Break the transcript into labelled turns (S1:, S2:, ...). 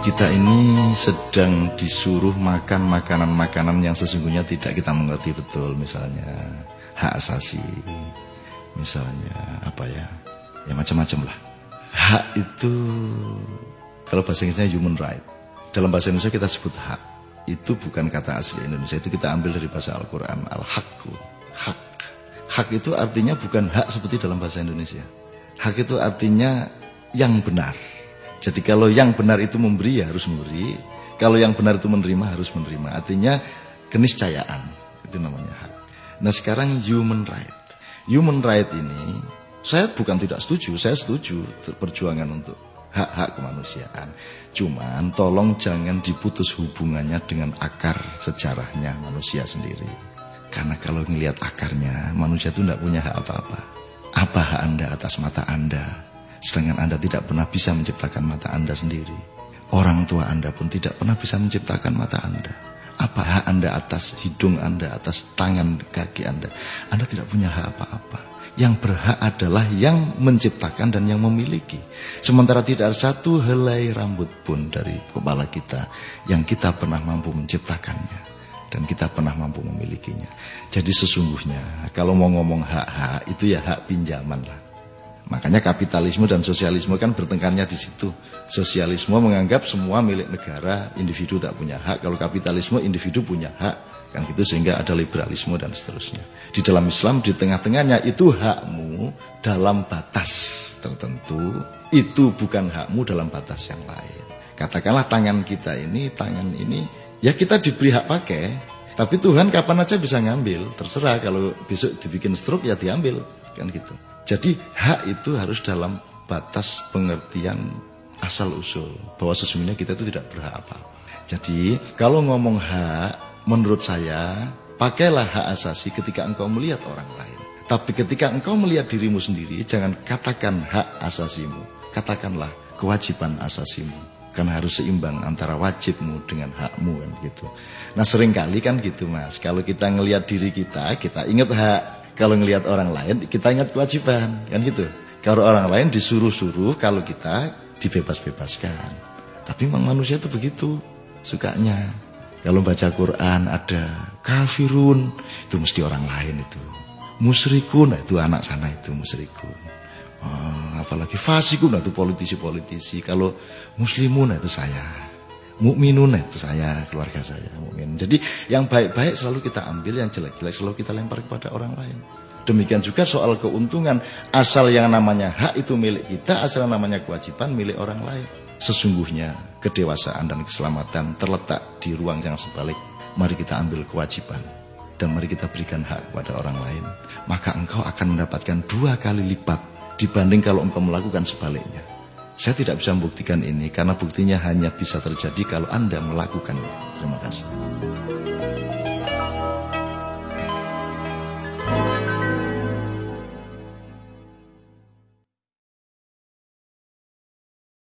S1: Kita ini sedang disuruh makan makanan-makanan yang sesungguhnya tidak kita mengerti betul Misalnya hak asasi Misalnya apa ya Ya macam-macam lah. Hak itu Kalau bahasa Inggrisnya human right. Dalam bahasa Indonesia kita sebut hak. Itu bukan kata asli Indonesia Itu kita ambil dari bahasa Al-Quran Al-Hakku Hak Hak itu artinya bukan hak seperti dalam bahasa Indonesia Hak itu artinya yang benar jadi kalau yang benar itu memberi ya harus memberi, kalau yang benar itu menerima harus menerima. Artinya keniscayaan itu namanya hak. Nah sekarang human right. Human right ini saya bukan tidak setuju, saya setuju perjuangan untuk hak-hak kemanusiaan. Cuman tolong jangan diputus hubungannya dengan akar sejarahnya manusia sendiri. Karena kalau ngelihat akarnya, manusia itu tidak punya hak apa-apa. Apa hak Anda atas mata Anda? Sedangkan Anda tidak pernah bisa menciptakan mata Anda sendiri. Orang tua Anda pun tidak pernah bisa menciptakan mata Anda. Apa hak Anda atas hidung Anda, atas tangan kaki Anda? Anda tidak punya hak apa-apa. Yang berhak adalah yang menciptakan dan yang memiliki. Sementara tidak ada satu helai rambut pun dari kepala kita yang kita pernah mampu menciptakannya. Dan kita pernah mampu memilikinya. Jadi sesungguhnya kalau mau ngomong hak-hak itu ya hak pinjaman lah. Makanya kapitalisme dan sosialisme kan bertengkarnya di situ. Sosialisme menganggap semua milik negara, individu tak punya hak. Kalau kapitalisme individu punya hak. Kan gitu sehingga ada liberalisme dan seterusnya. Di dalam Islam di tengah-tengahnya itu hakmu dalam batas tertentu. Itu bukan hakmu dalam batas yang lain. Katakanlah tangan kita ini, tangan ini, ya kita diberi hak pakai. Tapi Tuhan kapan aja bisa ngambil, terserah kalau besok dibikin stroke ya diambil, kan gitu. Jadi hak itu harus dalam batas pengertian asal usul bahwa sesungguhnya kita itu tidak berhak apa-apa. Jadi kalau ngomong hak, menurut saya pakailah hak asasi ketika engkau melihat orang lain. Tapi ketika engkau melihat dirimu sendiri, jangan katakan hak asasimu, katakanlah kewajiban asasimu. Karena harus seimbang antara wajibmu dengan hakmu kan gitu. Nah sering kali kan gitu mas, kalau kita ngelihat diri kita, kita ingat hak. Kalau ngelihat orang lain, kita ingat kewajiban, kan gitu. Kalau orang lain disuruh-suruh, kalau kita dibebas-bebaskan. Tapi memang manusia itu begitu, sukanya. Kalau baca Quran ada kafirun, itu mesti orang lain itu. Musrikun, itu anak sana itu musrikun. Apalagi fasikun, itu politisi-politisi. Kalau muslimun, itu saya mukminun itu saya, keluarga saya, mukmin. Jadi yang baik-baik selalu kita ambil, yang jelek-jelek selalu kita lempar kepada orang lain. Demikian juga soal keuntungan, asal yang namanya hak itu milik kita, asal yang namanya kewajiban milik orang lain. Sesungguhnya kedewasaan dan keselamatan terletak di ruang yang sebalik. Mari kita ambil kewajiban dan mari kita berikan hak kepada orang lain. Maka engkau akan mendapatkan dua kali lipat dibanding kalau engkau melakukan sebaliknya. Saya tidak bisa membuktikan ini karena buktinya hanya bisa terjadi kalau Anda melakukannya. Terima kasih.